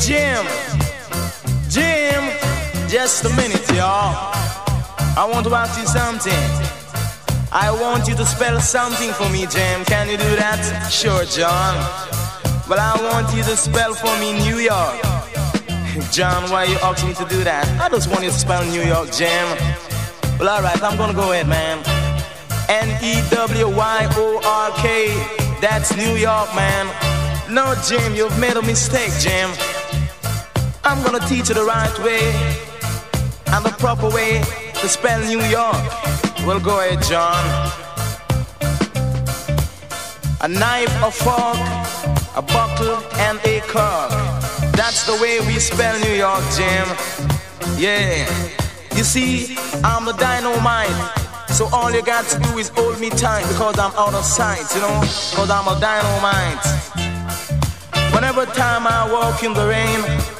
Jim, Jim, just a minute, y'all. I want to ask you something. I want you to spell something for me, Jim. Can you do that? Sure, John. Well, I want you to spell for me New York. John, why you asking me to do that? I just want you to spell New York, Jim. Well, alright, I'm gonna go ahead, man. N-E-W-Y-O-R-K. That's New York, man. No, Jim, you've made a mistake, Jim. I'm gonna teach you the right way and the proper way to spell New York. Well, go ahead, John. A knife, a fork, a bottle, and a cork. That's the way we spell New York, Jim. Yeah. You see, I'm the dynamite. So all you got to do is hold me tight because I'm out of sight, you know? Because I'm a dynamite. Whenever time I walk in the rain,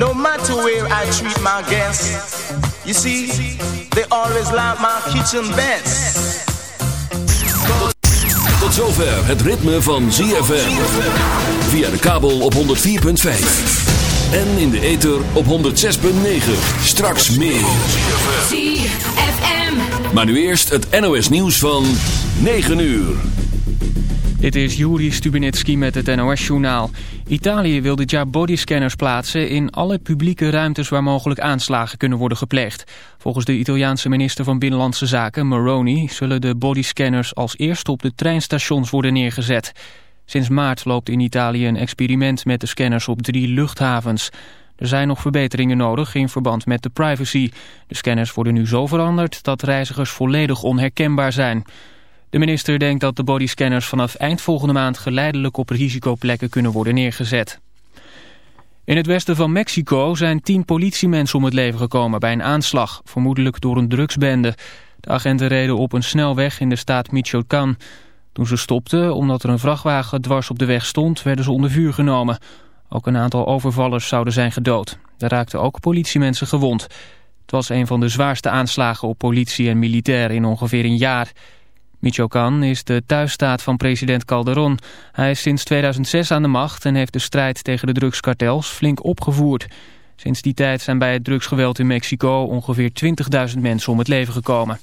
No matter where I treat my guests, you see, they always like my kitchen best. Tot zover het ritme van ZFM. Via de kabel op 104.5. En in de ether op 106.9. Straks meer. ZFM. Maar nu eerst het NOS nieuws van 9 uur. Dit is Juri Stubinitski met het NOS-journaal. Italië wil dit jaar bodyscanners plaatsen in alle publieke ruimtes waar mogelijk aanslagen kunnen worden gepleegd. Volgens de Italiaanse minister van Binnenlandse Zaken, Maroni, zullen de bodyscanners als eerste op de treinstations worden neergezet. Sinds maart loopt in Italië een experiment met de scanners op drie luchthavens. Er zijn nog verbeteringen nodig in verband met de privacy. De scanners worden nu zo veranderd dat reizigers volledig onherkenbaar zijn. De minister denkt dat de bodyscanners vanaf eind volgende maand geleidelijk op risicoplekken kunnen worden neergezet. In het westen van Mexico zijn tien politiemensen om het leven gekomen bij een aanslag, vermoedelijk door een drugsbende. De agenten reden op een snelweg in de staat Michoacán. Toen ze stopten, omdat er een vrachtwagen dwars op de weg stond, werden ze onder vuur genomen. Ook een aantal overvallers zouden zijn gedood. Er raakten ook politiemensen gewond. Het was een van de zwaarste aanslagen op politie en militair in ongeveer een jaar. Michoacán is de thuisstaat van president Calderon. Hij is sinds 2006 aan de macht en heeft de strijd tegen de drugskartels flink opgevoerd. Sinds die tijd zijn bij het drugsgeweld in Mexico ongeveer 20.000 mensen om het leven gekomen.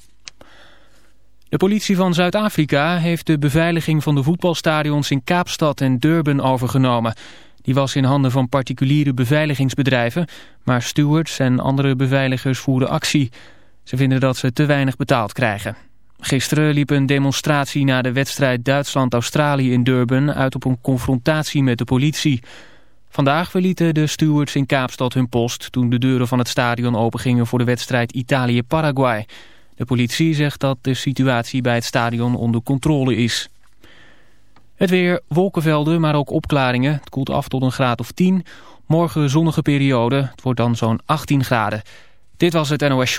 De politie van Zuid-Afrika heeft de beveiliging van de voetbalstadions in Kaapstad en Durban overgenomen. Die was in handen van particuliere beveiligingsbedrijven, maar stewards en andere beveiligers voeren actie. Ze vinden dat ze te weinig betaald krijgen. Gisteren liep een demonstratie na de wedstrijd Duitsland-Australië in Durban uit op een confrontatie met de politie. Vandaag verlieten de stewards in Kaapstad hun post toen de deuren van het stadion opengingen voor de wedstrijd Italië-Paraguay. De politie zegt dat de situatie bij het stadion onder controle is. Het weer, wolkenvelden, maar ook opklaringen. Het koelt af tot een graad of 10. Morgen zonnige periode. Het wordt dan zo'n 18 graden. Dit was het NOS.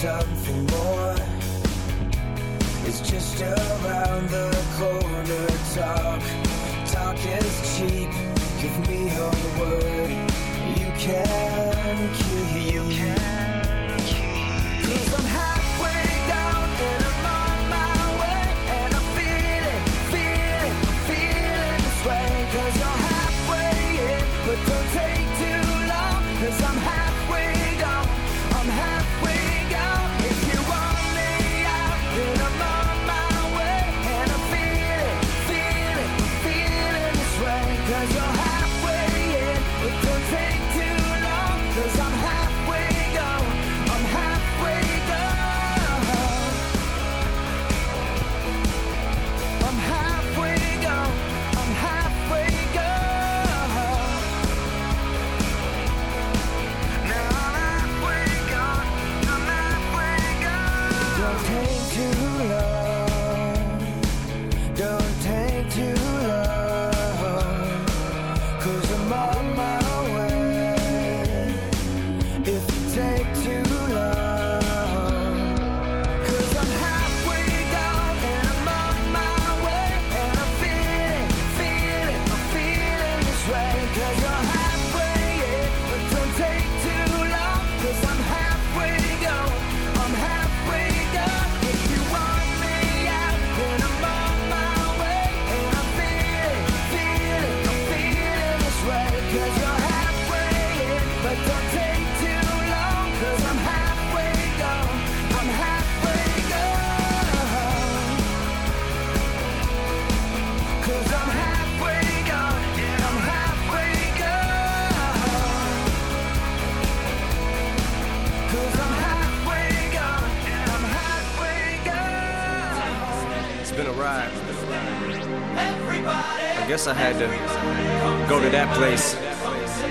Something more. Is just around the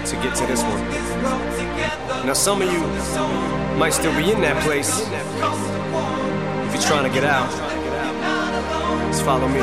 to get to this one. Now, some of you might still be in that place. If you're trying to get out, just follow me.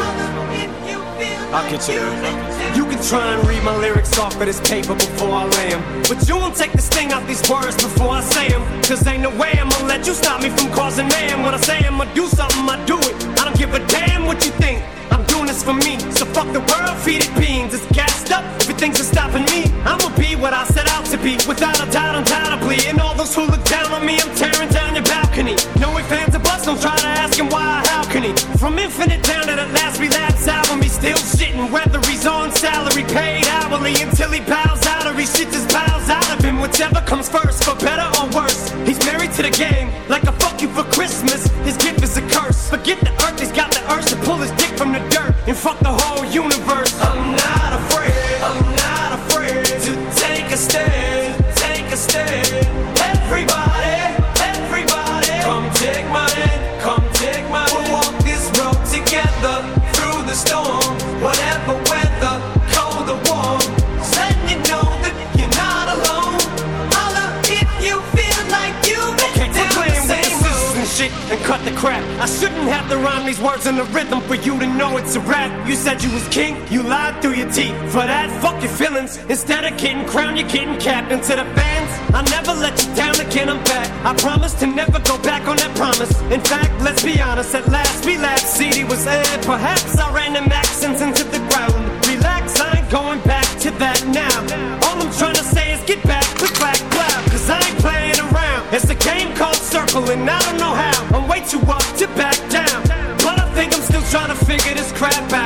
I'll get you there. You can try and read my lyrics off of this paper before I lay them. But you won't take the sting out these words before I say 'em. Cause ain't no way I'ma let you stop me from causing man. When I say I'ma do something, I do it. I don't give a damn what you think. I'm this for me. So fuck the world, feed it beans. It's gassed up. Everything's just stopping me. I'ma be what I set out to be. Without a doubt, undoubtedly. And all those who look down on me, I'm tearing down your balcony. No ifs, fans, or bust, Don't try to ask him why or how can he. From infinite down to the last relapse album, he's still shitting. Whether he's on salary, paid hourly. Until he bows out or he shits his bowels out of him. Whichever comes first, for better or worse. He's married to the game, like a fuck you for Christmas. His gift is a curse. Forget the earth, he's got the urge to pull his dick from the and fuck the whole universe. Cut the crap. I shouldn't have to rhyme these words in the rhythm for you to know it's a rap. You said you was king, you lied through your teeth. For that, fuck your feelings. Instead of getting crowned, you're getting capped. And to the fans, I never let you down again. I'm back. I promise to never go back on that promise. In fact, let's be honest. At last, we laughed. CD was aired. Perhaps I ran them accents into the ground. Relax, I ain't going back to that now. All I'm trying to say is get back, click clack, clap. Cause I ain't playing around. It's a game called Circle, and I don't know how. I'm too up to back down. But I think I'm still trying to figure this crap out.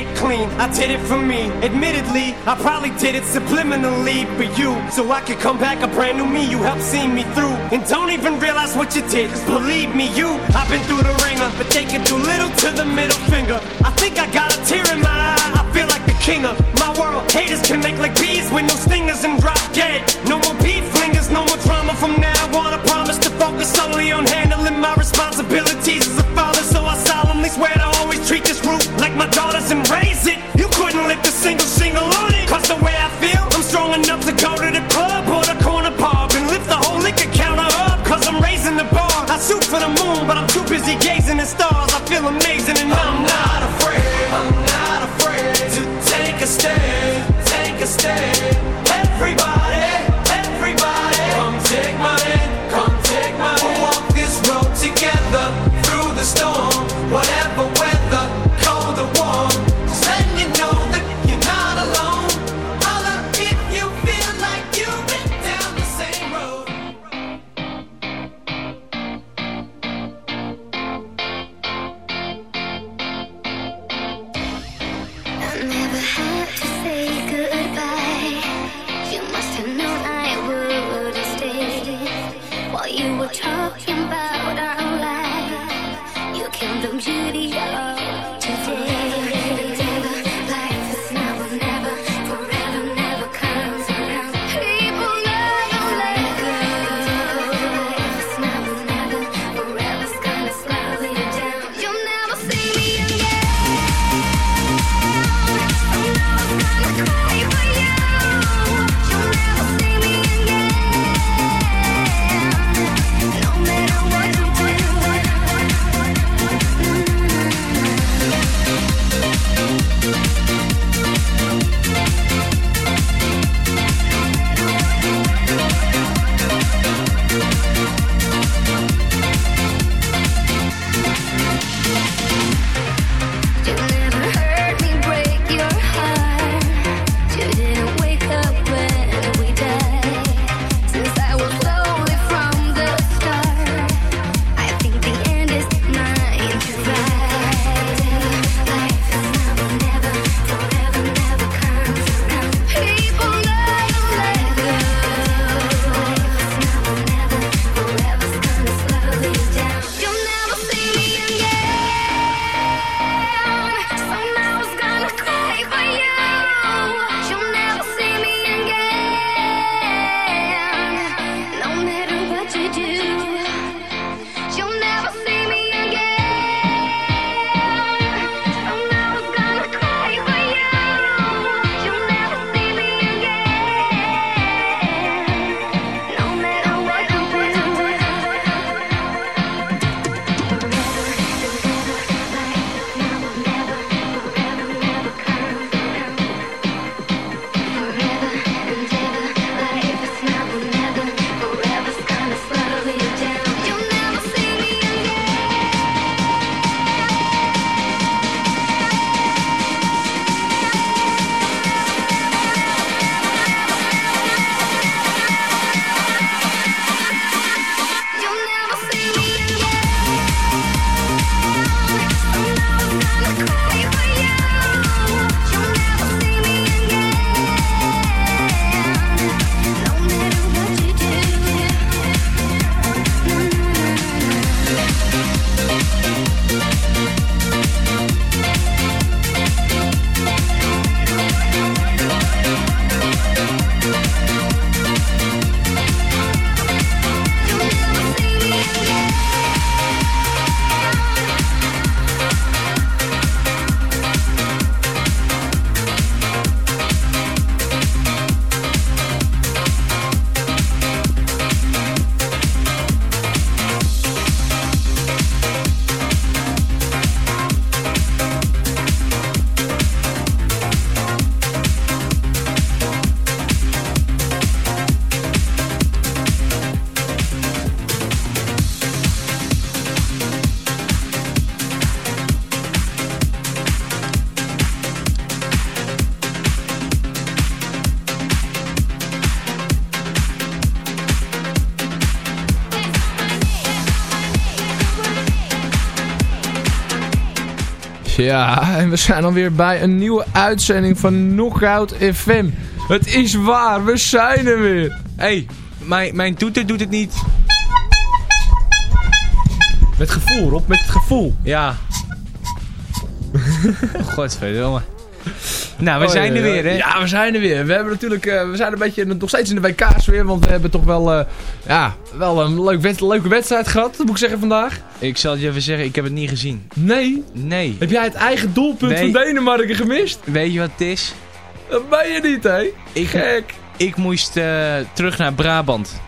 Get clean. I did it for me. Admittedly, I probably did it subliminally for you. So I could come back a brand new me. You helped see me through. And don't even realize what you did. Cause believe me, you, I've been through the ringer. But taking too little to the middle finger. I think I got a tear in my eye. I feel like the king of my world. Haters can make like bees with no stingers and drop dead. No more beef flingers, no more drama from now on. I promise to focus solely on handling my responsibilities as a father. So I solemnly swear to always treat this roof like my daughters and rain. Ja, en we zijn alweer bij een nieuwe uitzending van Knockout FM. Het is waar, we zijn er weer. Hé, hey, mijn, mijn toeter doet het niet. Met gevoel, Rob, met het gevoel. Ja. Godverdomme. Nou, we Oh, zijn er ja, weer, hè? Ja, we zijn er weer. We hebben natuurlijk, eh, we zijn een beetje nog steeds in de WK's weer, want we hebben toch wel, eh, ja, wel een leuk leuke wedstrijd gehad, moet ik zeggen vandaag. Ik zal het je even zeggen, ik heb het niet gezien. Nee, Nee. heb jij het eigen doelpunt Nee. van Denemarken gemist? Weet je wat het is? Dat ben je niet, hè? Ik, Gek. ik moest eh, terug naar Brabant.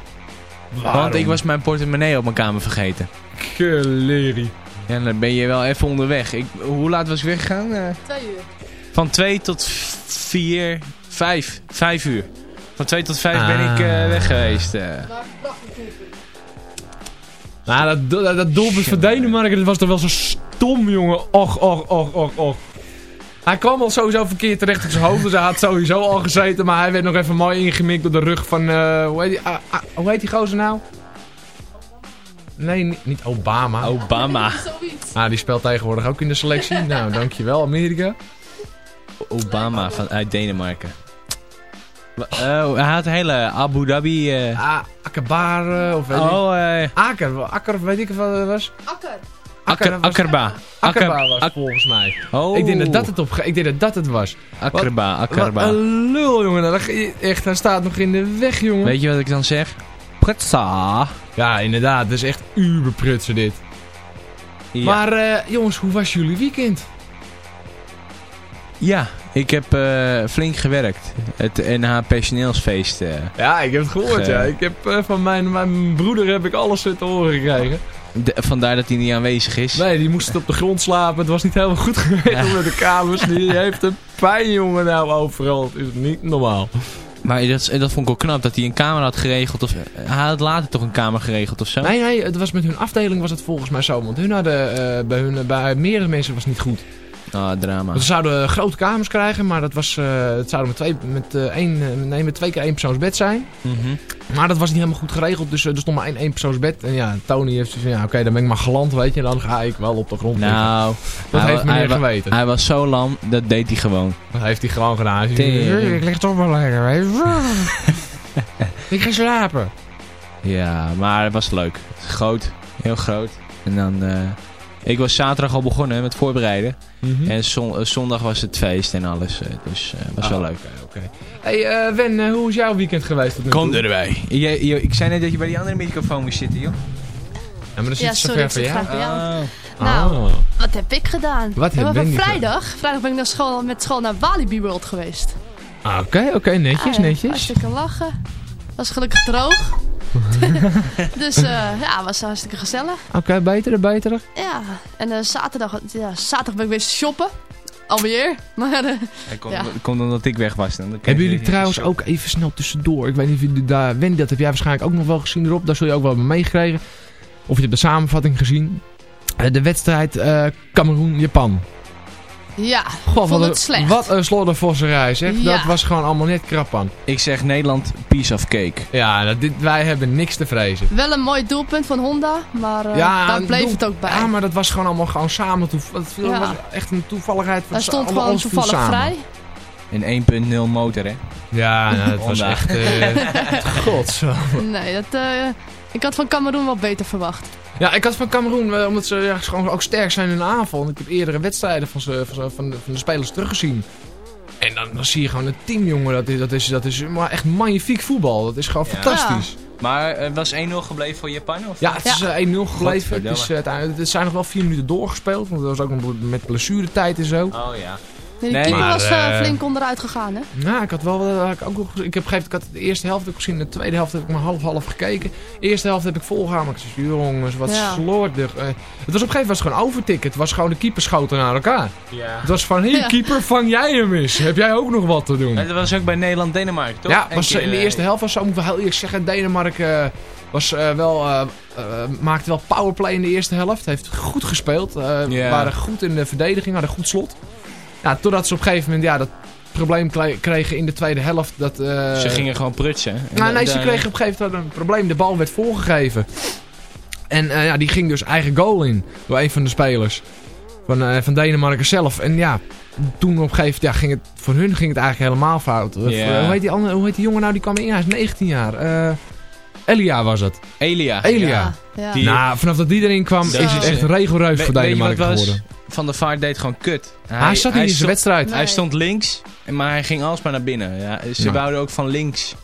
Want ik was mijn portemonnee op mijn kamer vergeten. Gelerie. Ja, dan ben je wel even onderweg. Ik, hoe laat was ik weggegaan? Twee uur. Van 2 tot 4, 5, 5 uur. Van 2 tot 5 ben ik eh, weg geweest. eh. Nou, dat, dat, dat doelpunt van Denemarken, dat was toch wel zo stom, jongen. Och, och, och, och, och. Hij kwam al sowieso verkeerd terecht op zijn hoofd, dus hij had sowieso al gezeten. Maar hij werd nog even mooi ingemikt door de rug van, eh, hoe, heet die, ah, ah, hoe heet die gozer nou? Nee, niet, Obama. Obama. Ah, die speelt tegenwoordig ook in de selectie. nou, dankjewel Amerika. Obama van, uit Denemarken. Eh, hij had een hele Abu Dhabi... Ah, Akbar, eh, of weet ik. oh, eh Aker, Akker, of weet ik wat het was. Akker. Akker, was- Akkerba. Akkerba was Ak- het volgens mij. oh, Ik denk dat dat het, op, ik denk dat dat het was. Akkerba, Wat Akkerba. een lul, jongen. Echt, hij staat nog in de weg, jongen. Weet je wat ik dan zeg? Prutsa. Ja, inderdaad. Dat is echt uberprutsen dit. Ja. Maar eh, jongens, hoe was jullie weekend? Ja, ik heb eh, flink gewerkt. Het NH personeelsfeest. eh. Ja, ik heb het gehoord, Ge- ja. Ik heb eh, van mijn, mijn broeder heb ik alles te horen gekregen. De- vandaar dat hij niet aanwezig is. Nee, die moest op de grond slapen. Het was niet helemaal goed geweest onder de kamers. Die heeft een pijn, jongen, nou overal. Het is niet normaal. Maar dat, dat vond ik ook knap dat hij een kamer had geregeld. Of, hij had later toch een kamer geregeld of zo? Nee, nee, het was met hun afdeling was het volgens mij zo. Want hun hadden, bij, hun, bij meerdere mensen was het niet goed. Ah, drama. Want ze zouden grote kamers krijgen, maar dat was, eh, het zouden met twee, met, eh, één, eh, nee, met twee keer één persoonsbed zijn. Mhm. Maar dat was niet helemaal goed geregeld, dus eh, er stond maar één eenpersoonsbed. En ja, Tony heeft van, ja oké, dan ben ik maar geland, weet je. Dan ga ik wel op de grond liggen. Nou, Dat hij heeft meneer hij geweten. Hij was zo lam, dat deed hij gewoon. Dat heeft hij gewoon gedaan. Hij ik lig toch wel lekker, weet ik ga slapen. Ja, maar het was leuk. Groot, heel groot. En dan... eh, ik was zaterdag al begonnen met voorbereiden. En zon- eh, zondag was het feest en alles. eh, dus het was wel Ah, leuk. Hey eh, Wen, eh, hoe is jouw weekend geweest tot nu toe? erbij. Je, je- ik zei net dat je bij die andere microfoon moest zitten, joh. Ja, maar dan zit Ja, sorry, ik zit jou. graag bij jou. Oh. Nou, Oh. wat heb ik gedaan? Wat heb Wendy vrijdag, vrijdag ben ik naar school, met school naar Walibi World geweest. Ah, Oké, oké, netjes, Ah, netjes. Hartstikke lachen. Was gelukkig droog. dus eh, ja, was hartstikke gezellig. Oké, beter, beter. Ja, en eh, zaterdag, ja, zaterdag ben ik weer shoppen. Alweer. Maar eh, komt, Ja. komt omdat ik weg was. Dan. Hebben jullie trouwens ook even snel tussendoor, ik weet niet of jullie daar, Wendy, dat heb jij waarschijnlijk ook nog wel gezien erop, daar zul je ook wel meegekregen. Of je hebt de samenvatting gezien. Eh, de wedstrijd eh Cameroen-Japan. Ja, Goh, vond wat het slecht. wat een sloddervosserij zeg. Ja. Dat was gewoon allemaal net krap aan. Ik zeg Nederland, piece of cake. Ja, dat, dit, wij hebben niks te vrezen. wel een mooi doelpunt van Honda, maar eh, Ja, daar bleef doel- het ook bij. Ja, maar dat was gewoon allemaal gewoon samen. Dat viel- Ja. was echt een toevalligheid. van Hij stond allemaal gewoon toevallig samen. vrij. Een 1.0 motor, hè? Ja, nou, dat was echt... eh God zo. Nee, dat, eh, ik had van Cameroen wel beter verwacht. Ja, ik had van Cameroen, eh, omdat ze ja, gewoon ook sterk zijn in de aanval. Ik heb eerdere wedstrijden van, ze, van, ze- van, de, van de spelers teruggezien. En dan, dan zie je gewoon een team, jongen. Dat is, dat is, dat is maar echt magnifiek voetbal. Dat is gewoon Ja. fantastisch. Maar het was 1-0 gebleven voor Japan? Of? Ja, het is eh, 1-0 gebleven. Het, is, eh, het zijn nog wel vier minuten doorgespeeld. Want dat was ook nog met blessuretijd en zo. Oh ja. Nee, die keeper maar, was eh, eh, flink onderuit gegaan, hè? Nou, ik had wel, eh, ik ook nog, ik heb gegeven, ik had de eerste helft heb ik gezien, de tweede helft heb ik maar half-half gekeken. De eerste helft heb ik volgehouden, maar ik zei, jongens, wat Ja. slordig. Eh, het was op een gegeven moment gewoon overtikken. Het was gewoon de keeper schoten naar elkaar. ja. Het was van, hé keeper, vang jij hem eens. Heb jij ook nog wat te doen? Dat was ook bij Nederland-Denemarken, toch? Ja, was, keer, in de eerste helft was zo, moet ik wel heel eerlijk zeggen, Denemarken was, eh, wel, eh, eh, maakte wel powerplay in de eerste helft. Heeft goed gespeeld. eh, Ja. Waren goed in de verdediging, hadden goed slot. Ja, totdat ze op een gegeven moment ja, dat probleem kregen in de tweede helft. Dat, eh, Ze gingen gewoon prutsen. En nou, nee, ze kregen op een gegeven moment een probleem. De bal werd voorgegeven. En eh, ja, die ging dus eigen goal in door een van de spelers. Van, eh, van Denemarken zelf. En ja, toen op een gegeven moment ja, ging het, voor hun ging het eigenlijk helemaal fout. Hoe, heet die andere, hoe heet die jongen nou? Die kwam in, hij is 19 jaar. Eh, Elia was het. Elia. Elia. Ja, ja. Die- Nou, vanaf dat die erin kwam, is het echt regelreus voor Denemarken geworden. Van der Vaart deed gewoon kut. Hij, zat niet in zijn wedstrijd. Hij stond links, maar hij ging alsmaar naar binnen. Ja, ze Nou. wouden ook van links.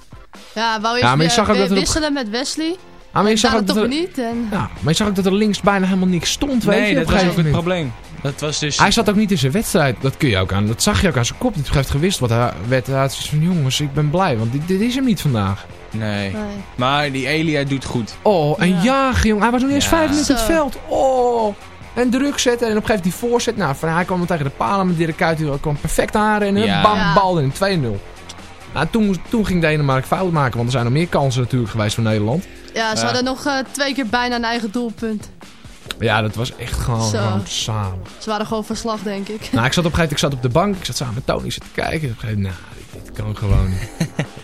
Ja, wou Ja, eerst maar je weer- zag ook dat er wisselen met Wesley. Ah, maar je zag dat ook er, niet. En... ja, maar je zag ook dat er links bijna helemaal niks stond, weet nee, je, dat een was ook het moment. probleem. Dat was dus... Hij zat ook niet in zijn wedstrijd. Dat kun je ook aan. Dat zag je ook aan zijn kop. Dit heeft gewist wat hij werd. Hij van jongens, ik ben blij, want dit, dit is hem niet vandaag. Nee. Nee. Maar die Elia doet goed. Oh, en Ja. jagen, jongen. Hij was nog niet eens Ja. vijf minuten op het veld. Oh. En druk zetten. En op een gegeven moment die voorzet. Nou, van, hij kwam hem tegen de palen met Dirk Kuyt. Die kwam perfect aanrennen. Ja. Bam, bal in 2-0. Nou, toen, toen ging Denemarken fout maken. Want er zijn nog meer kansen natuurlijk geweest voor Nederland. Ja, ze hadden nog eh, twee keer bijna een eigen doelpunt. Ja, dat was echt gewoon, Zo. gewoon samen. Ze waren gewoon verslag, denk ik. Nou, ik zat op een gegeven moment ik zat op de bank. Ik zat samen met Tony zitten kijken. Op een gegeven moment, nou, dit, dit kan gewoon niet.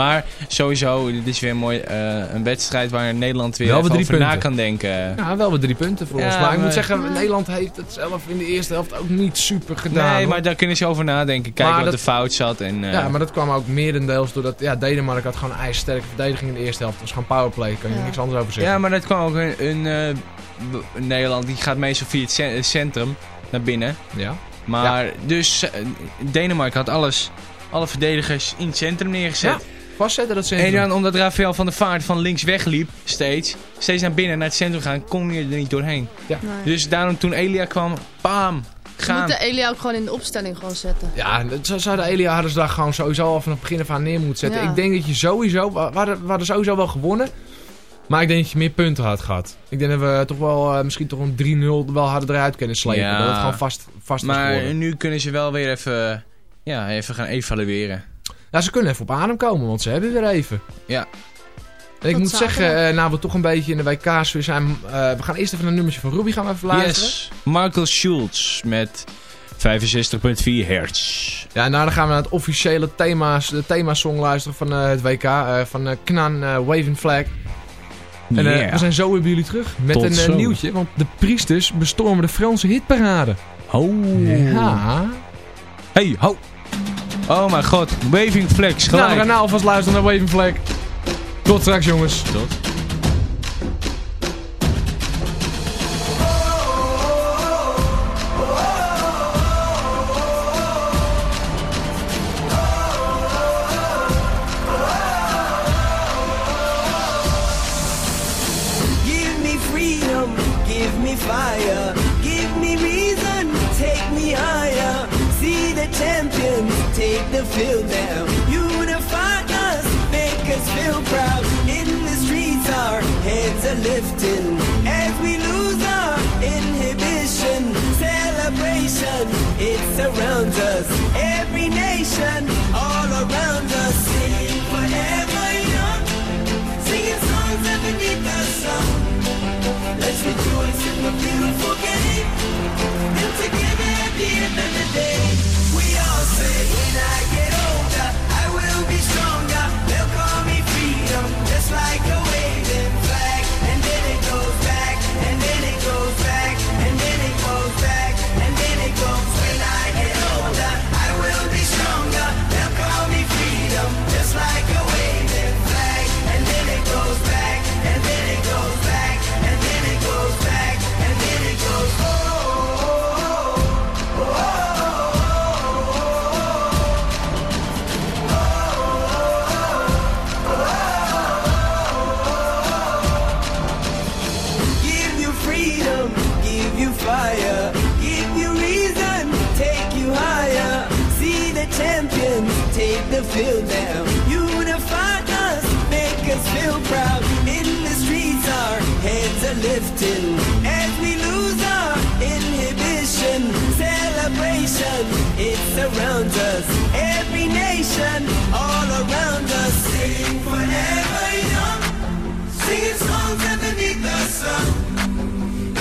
Maar sowieso, dit is weer mooi, eh, een wedstrijd waar Nederland weer Wel over drie na punten. kan denken. Ja, wel weer drie punten voor Ja, ons. Maar ik moet zeggen, Ja. Nederland heeft het zelf in de eerste helft ook niet super gedaan. nee, hoor. maar daar kunnen ze over nadenken. Kijken Maar wat dat- de fout zat. En, eh, Ja, maar dat kwam ook merendeels doordat ja, Denemarken had gewoon een ijzersterke verdediging in de eerste helft. Het was gewoon powerplay, kan je Ja. niks anders over zeggen. ja, maar dat kwam ook een, een, eh, Nederland die gaat meestal via het cen- het centrum naar binnen. Ja. Maar dus Denemarken had alles, alle verdedigers in het centrum neergezet. Vastzetten dat En dan omdat Rafael van der Vaart van links wegliep, steeds, steeds naar binnen naar het centrum gaan, kon je er niet doorheen. Nee. Dus daarom toen Elia kwam, bam, gaan. moeten Elia ook gewoon in de opstelling gewoon zetten. Ja, zou- zouden Elia hadden ze daar gewoon sowieso al van het begin af aan neer moeten zetten. Ja. Ik denk dat je sowieso, we hadden, we hadden sowieso wel gewonnen. Maar ik denk dat je meer punten had gehad. Ik denk dat we toch wel, eh, misschien toch een 3-0 wel hadden eruit kunnen slepen. Ja. Dat het gewoon vast, vast was Maar geworden. nu kunnen ze wel weer even, ja, even gaan evalueren. Ja, ze kunnen even op adem komen, want ze hebben weer even. Ja. En ik moet zeggen, eh, nou we toch een beetje in de WK's weer zijn. eh, we gaan eerst even een nummertje van Ruby gaan we even luisteren. Yes, Markel Schulz met 65.4 hertz. Ja, en daarna gaan we naar het officiële thema's, de themasong luisteren van eh, het WK. eh, van eh, Knan, eh, Waving Flag. En Yeah. we zijn zo weer bij jullie terug met Tot een nieuwtje. Want de priesters bestormen de Franse hitparade. Oh. Ja. Hey, ho. Oh mijn god, Waving Flex, Nou, we gelijk. gaan nou alvast luisteren naar Waving Flag. Tot straks jongens. Tot. Surrounds us. Every nation,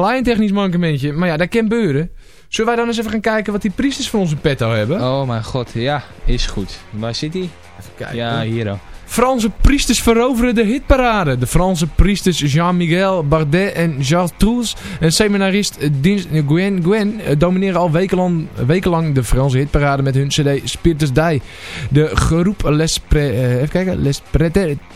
klein technisch mankementje, maar ja, dat kan beuren. Zullen wij dan eens even gaan kijken wat die priesters van onze petto hebben? Oh mijn god, ja, is goed. Waar zit hij? Even kijken. Ja, hier al. Franse priesters veroveren de hitparade. De Franse priesters Jean-Miguel Bardet en Charles Trousse en seminarist Dins Gwen Gwen eh, domineren al wekenlang, wekenlang de Franse hitparade met hun cd Spiritus Die. De groep Les, Pre, eh, even kijken, Les,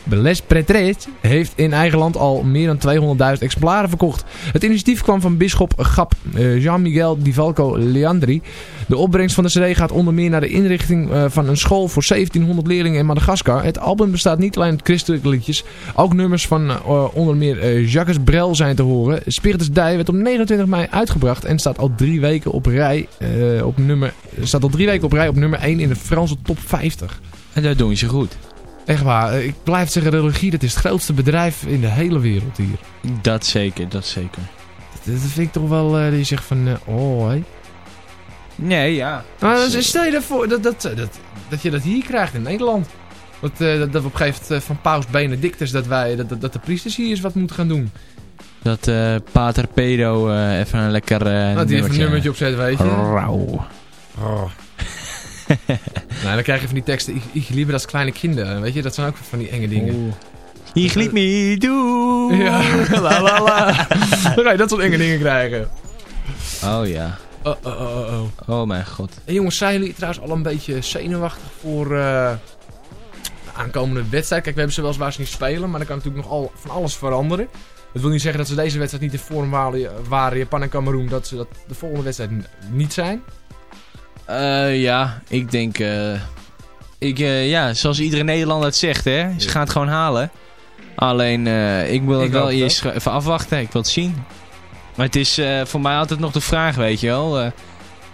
Les Pretres heeft in eigen land al meer dan 200.000 exemplaren verkocht. Het initiatief kwam van bisschop Gap eh, Jean-Miguel Di Falco Leandri. De opbrengst van de cd gaat onder meer naar de inrichting eh, van een school voor 1700 leerlingen in Madagaskar. Het album bestaat niet alleen uit christelijke liedjes. Ook nummers van eh, onder meer eh, Jacques Brel zijn te horen. Spiritus Die werd op 29 mei uitgebracht en staat al drie weken op rij, eh, op nummer, staat al drie weken op rij op nummer 1 in de Franse top 50. En dat doen ze goed. Echt waar, ik blijf zeggen, religie dat is het grootste bedrijf in de hele wereld hier. Dat zeker, dat zeker. Dat, dat vind ik toch wel, dat je zegt van, oh hé. Nee, ja. Maar stel je ervoor dat, dat, dat, dat je dat hier krijgt in Nederland. Dat, eh, dat, dat we op een gegeven moment eh, van Paus Benedictus dat, wij, dat, dat, dat de priesters hier eens wat moeten gaan doen. Dat eh Pater Pedo even een lekker eh dat die even een nummertje opzet, weet je. Rauw. Oh. nou, dan krijg je van die teksten, ik, ik liever als kleine kinderen, weet je. Dat zijn ook van die enge dingen. Je gliet me toe. Ja, la la la. Dan ga je dat soort enge dingen krijgen. Oh ja. Oh, oh, oh, oh, oh. Oh mijn god. En jongens, zijn jullie trouwens al een beetje zenuwachtig voor aankomende wedstrijd? Kijk, we hebben ze wel eens waar ze niet spelen, maar dan kan natuurlijk nog al, van alles veranderen. Dat wil niet zeggen dat ze deze wedstrijd niet de vorm waren, waren Japan en Cameroen, dat ze dat de volgende wedstrijd niet zijn. Eh, ja, ik denk... eh, ik, eh, ja, zoals iedere Nederlander het zegt, hè. Ze gaan het gewoon halen. Alleen, ik wil het Ik wel eerst even afwachten. Ik wil het zien. Maar het is voor mij altijd nog de vraag, weet je wel.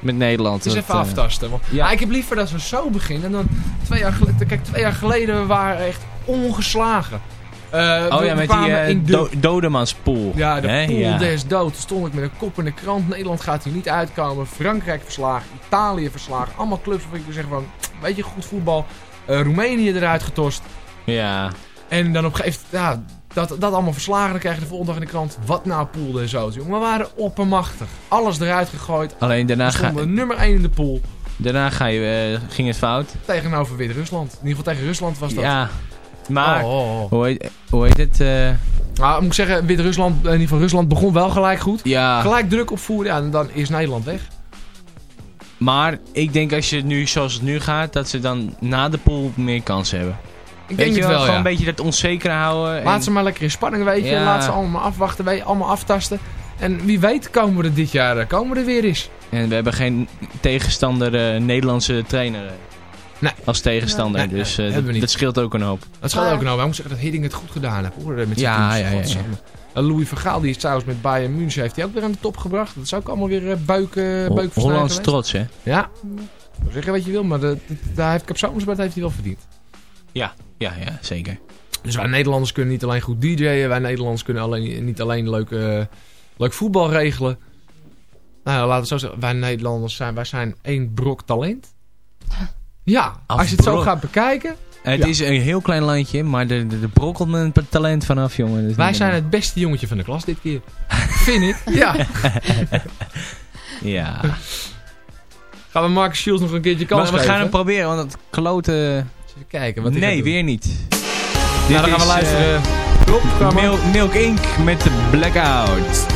Met Nederland. Het is even eh, aftasten. Want, ja. ik heb liever dat we zo beginnen. En dan twee jaar geleden, kijk, twee jaar geleden we waren echt ongeslagen. Eh, Oh we- ja, we met die kwamen in de Do- Dodemanspool. Ja, de pool Ja. des dood. Toen stond ik met een kop in de krant. Nederland gaat hier niet uitkomen. Frankrijk verslagen. Italië verslagen. Allemaal clubs waarvan ik zeggen van... Weet je, goed voetbal. Roemenië eruit getost. Ja. En dan op een gegeven moment... Ja, dat, dat allemaal verslagen. Dan krijg je de volgende dag in de krant... Wat nou pool des doods, jongen. We waren oppermachtig. Alles eruit gegooid. Alleen daarna, We ga, stonden nummer 1 in de pool. daarna ga je, eh, ging het fout. Tegenover Wit-Rusland. In ieder geval tegen Rusland was dat. Ja. Maar, Oh, oh, oh. Hoe, heet, hoe heet het? eh, Nou, moet ik zeggen, Wit-Rusland, in ieder geval Rusland begon wel gelijk goed. ja. Gelijk druk opvoeren, ja, en dan is Nederland weg. Maar ik denk als je het nu zoals het nu gaat, dat ze dan na de pool meer kans hebben. Ik denk je het wel, Gewoon ja. een beetje dat onzeker houden. Laat en- ze maar lekker in spanning, weet je. Ja. Laat ze allemaal afwachten, weet je, allemaal aftasten. En wie weet komen we er dit jaar, eh, komen we er weer eens. En we hebben geen tegenstander, eh, Nederlandse trainer eh, Nee. als tegenstander. Nee, nee, dus eh, dat, scheelt ook een hoop. Dat scheelt ook nou. Maar ik moet zeggen dat Hidding het goed gedaan heeft, hoor. Met zijn Ja, ja, ja, ja. Godsamme. En Louis van Gaal, die is trouwens met Bayern München, heeft hij ook weer aan de top gebracht. Dat is ook allemaal weer uh, buik, Hollands geweest. trots, hè? Ja. Zeggen wat je wil, maar dat, daar heeft Capsones, heeft hij wel verdiend. Ja, ja, ja, zeker. Dus wij Nederlanders kunnen niet alleen goed DJ'en. Wij Nederlanders kunnen alleen, niet alleen leuk, eh, leuk voetbal regelen. Nou, laten we het zo zeggen. Wij Nederlanders zijn, wij zijn één brok talent. Ja, als je het zo gaat bekijken. Het Ja. is een heel klein landje, maar er, er, er brokkelt me een talent vanaf, jongen. Is Wij zijn het beste jongetje van de klas dit keer. Vind ik. Ja. Ja. Gaan we Marcus Shields nog een keertje kans Maar we geven? gaan hem proberen, want het klote... Even kijken. Wat hij Nee, weer niet. Nou, dan gaan we is, luisteren. eh. Milk, Milk Inc. met de Blackout.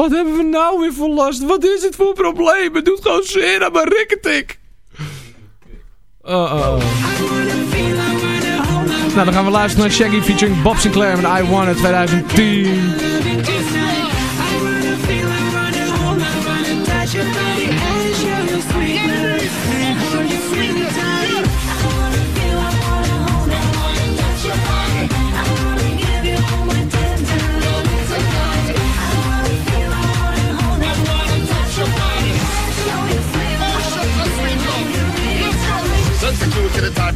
Wat hebben we nou weer voor last? Wat is het voor probleem? Het doet gewoon zeer aan mijn rikketik. Oh, oh, oh. Nou, dan gaan we luisteren naar Shaggy featuring Bob Sinclair met I Want It 2010.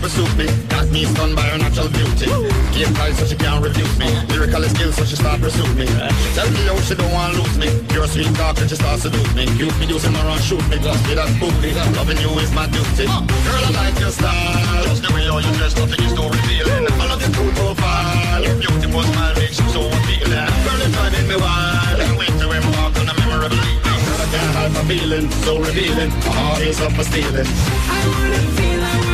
Suit me. Got me stunned by her natural beauty. Game tight so she can't refuse me. Lyrical skills so she start pursue me. Tell me how she don't want lose me. Pure sweet talk she start seduce me. Cute me using shoot me. Just be that booty. Loving you is my duty. Girl I like your style. Just the way you dress nothing is so revealing I love your profile. Your beautiful smile makes you so appealing. Girl it's driving me wild. Can't wait to embark on a memorable evening I can't hide my feeling So revealing. My heart is up for stealing. So devoting Hard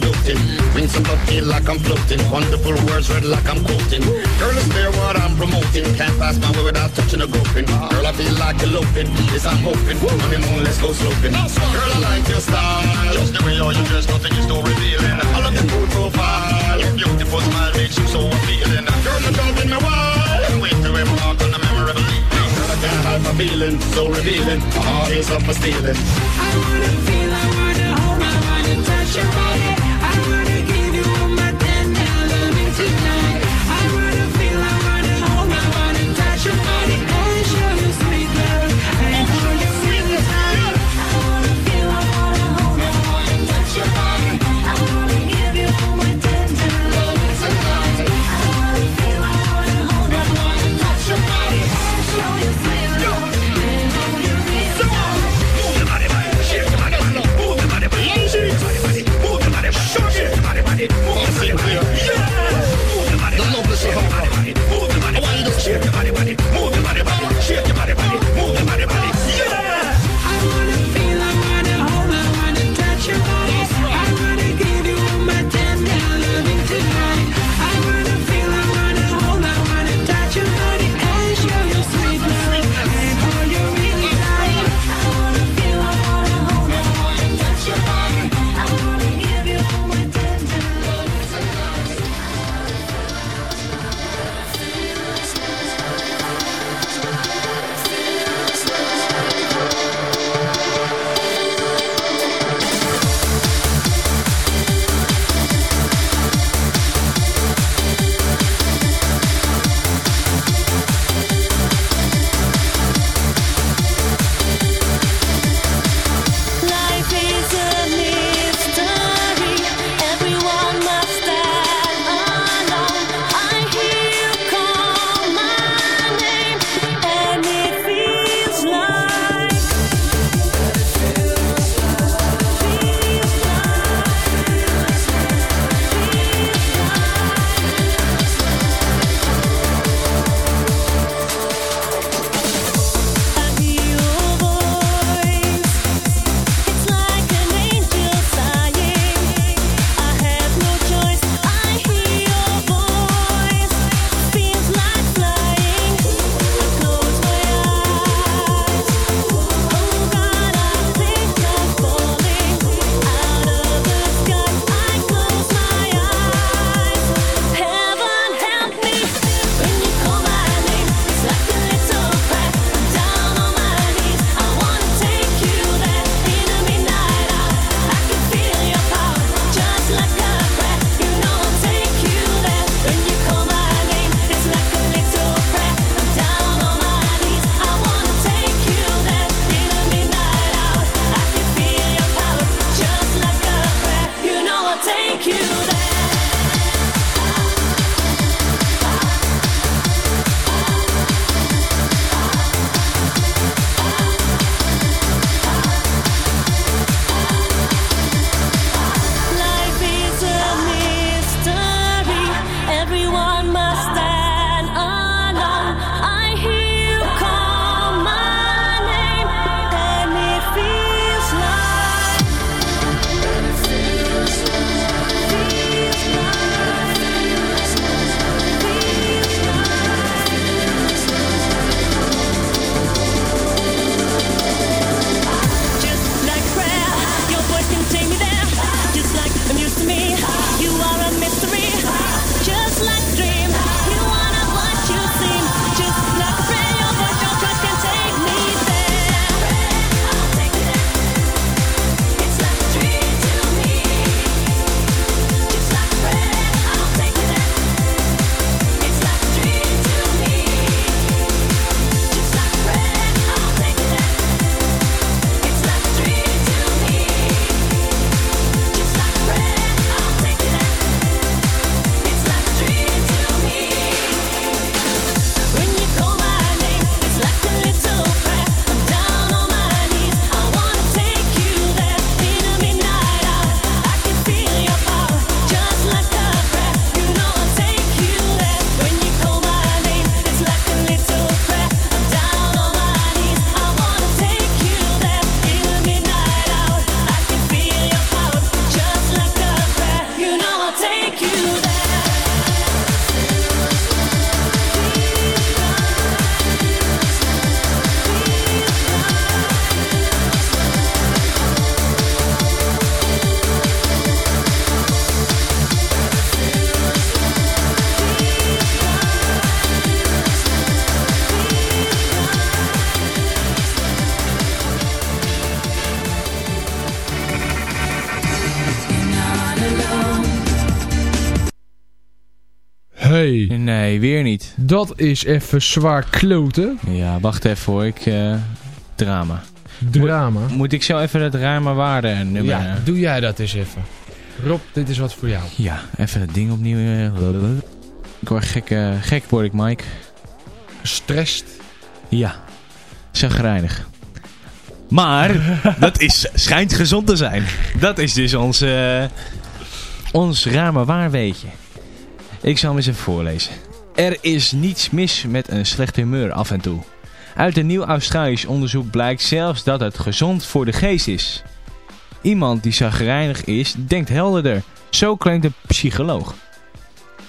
constant doting Wings above feel like I'm floating. Wonderful words read like I'm quoting. Girl, it's clear what I'm promoting. Can't pass my way without touching or groping. Girl, I feel like eloping. Yes, I'm hoping. Honeymoon, let's go sloping. Girl, I like your style. Just the way all you dress, nothing is so revealing. I love your cool profile. Your beautiful smile makes you so appealing. Girl, you're driving me wild. Wait to embark on a memorable evening Girl, I can't hide my feeling So revealing. My heart is up for stealing. Move your body, man. Shake your body, man. Move your Nee. Nee, weer niet. Dat is even zwaar kloten. Ja, wacht even hoor. Ik, eh, drama. Drama. Moet ik zo even het ruime waarde nummer... Ja, doe jij dat eens even. Rob, dit is wat voor jou. Ja, even het ding opnieuw. eh, Ik word gek, eh, gek word ik, Mike. Gestrest. Ja, zagrijnig. Maar, dat is, schijnt gezond te zijn. Dat is dus ons, eh, ons ruime waarweetje. Ik zal hem eens even voorlezen. Er is niets mis met een slecht humeur af en toe. Uit een nieuw Australisch onderzoek blijkt zelfs dat het gezond voor de geest is. Iemand die zagrijnig is, denkt helderder. Zo claimt een psycholoog.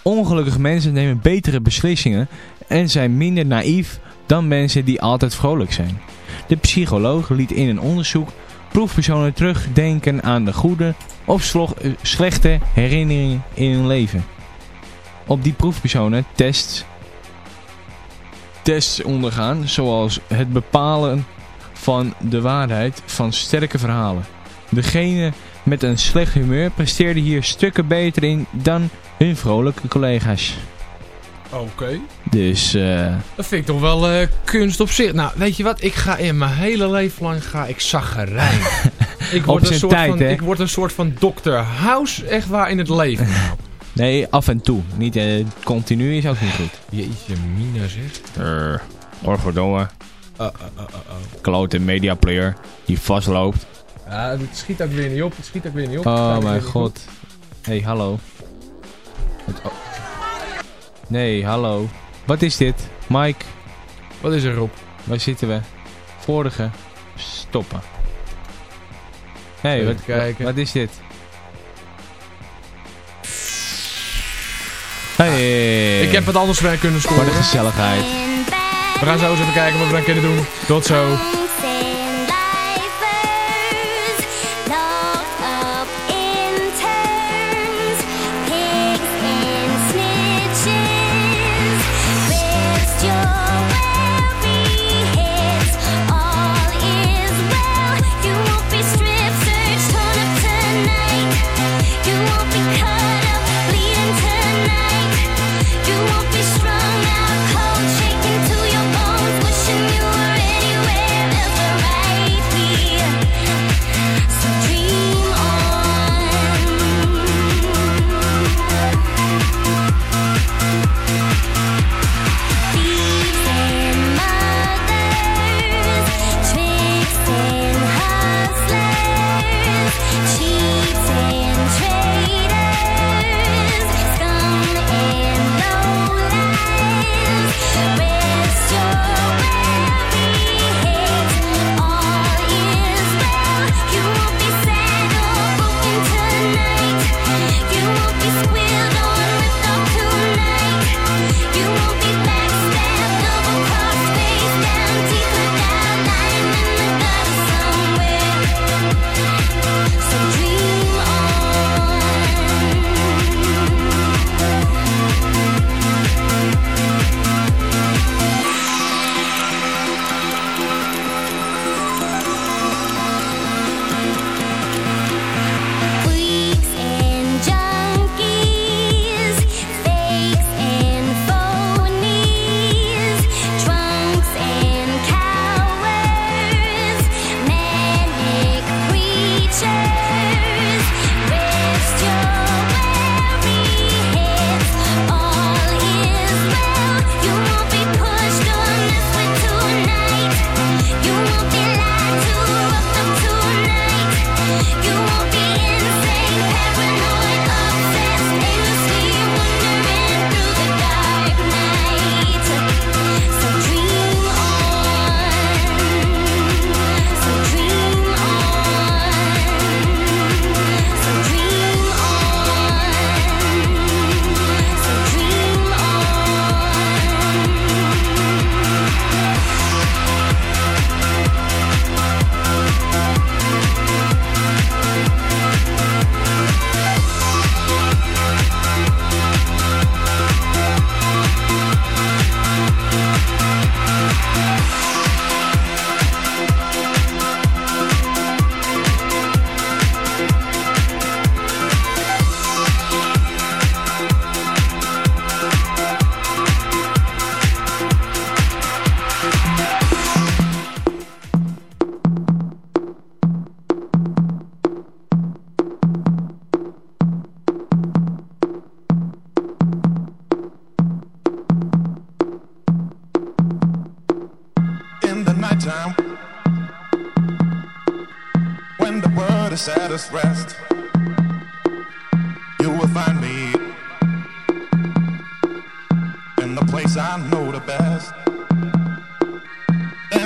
Ongelukkige mensen nemen betere beslissingen en zijn minder naïef dan mensen die altijd vrolijk zijn. De psycholoog liet in een onderzoek proefpersonen terugdenken aan de goede of eh, slechte herinneringen in hun leven. Op die proefpersonen tests, tests ondergaan, zoals het bepalen van de waarheid van sterke verhalen. Degene met een slecht humeur presteerde hier stukken beter in dan hun vrolijke collega's. Oké. Dus eh, Dat vind ik toch wel eh, kunst op zich. Nou, weet je wat? Ik ga in mijn hele leven lang ga ik zaggerijn. ik, word een soort tijd, van, hè? ik word een soort van Dr. House echt waar in het leven. Nee, af en toe. Niet eh, continu is ook niet goed. Jeetje, Mina zeg. Uh, Orgodomme, Uh, uh, uh, uh, klote mediaplayer die vastloopt. Ja, het schiet ook weer niet op. Het schiet ook weer niet op. Oh mijn god. hey, hallo. Het- oh. Nee, hallo. Wat is dit? Mike. Wat is er op? waar zitten we? Vorige. Stoppen. hey, Even wat, kijken. wat is dit? Hey. Ik heb wat anders bij kunnen Wat een scoren. gezelligheid. We gaan zo eens even kijken wat we dan kunnen doen. Tot zo.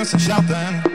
dance and shout then.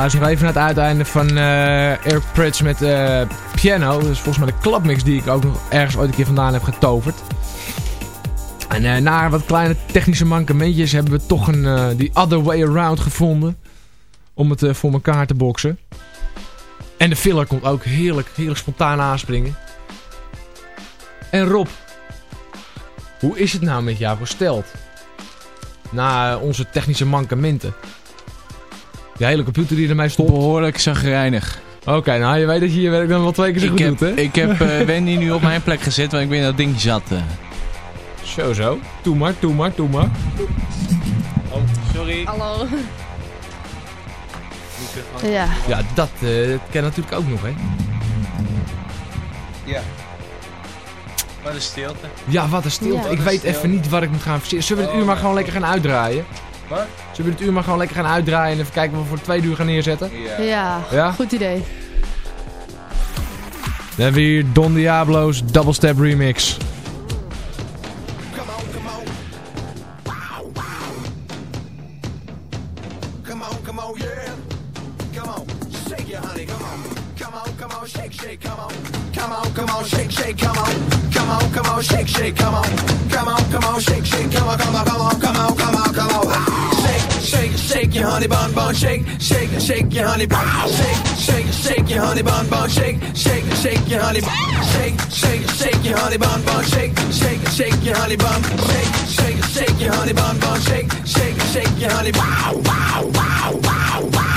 Luisteren nog even naar het uiteinde van eh Eric Prydz met eh, Piano. Dat is volgens mij de klapmix die ik ook nog ergens ooit een keer vandaan heb getoverd. En eh, na wat kleine technische mankementjes hebben we toch een, die other way around gevonden. Om het voor elkaar te boksen. En de filler komt ook heerlijk, heerlijk spontaan aanspringen. En Rob, hoe is het nou met jou gesteld? Na onze technische mankementen. Die hele computer die ermee stond. Behoorlijk zagrijnig. Oké, nou je weet dat je je werk dan wel twee keer zo Ik goed heb, doet, hè? ik heb eh, Wendy nu op mijn plek gezet, want ik ben in dat ding zat. eh. Zo zo. Doe maar, doe maar, doe maar. Oh, sorry. Hallo. Ja. Ja, dat eh dat ken natuurlijk ook nog, hè? Ja. Wat een stilte. Ja, wat een stilte. Ja. ik Wat weet even niet wat ik moet gaan verzinnen. Zullen we het uur maar gewoon lekker gaan uitdraaien? Wat? Zullen we het uur maar gewoon lekker gaan uitdraaien en even kijken wat we voor twee uur gaan neerzetten? Ja. Ja, Ja? goed idee. Dan hebben we hier Don Diablo's Double Step Remix. Come on, come on, yeah. Come on, shake your honey, come on. Come on, come on, shake, shake, come on. Come on, come on, shake, shake, come on. Come on, come on, shake, shake, come on. Come on, come on, shake, shake, come on, come on, come on, come on, come on, come on. Your honey bun bun, shake, shake, shake your honey bun. Shake, shake, shake your honey bun bun, shake, shake, shake your honey bun. Shake, shake, shake your honey bun bun, shake, shake, shake your honey bun. Shake, shake, shake your honey bun bun, shake, shake, shake your honey bun. Wow, wow, wow, wow, wow,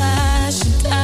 I should die.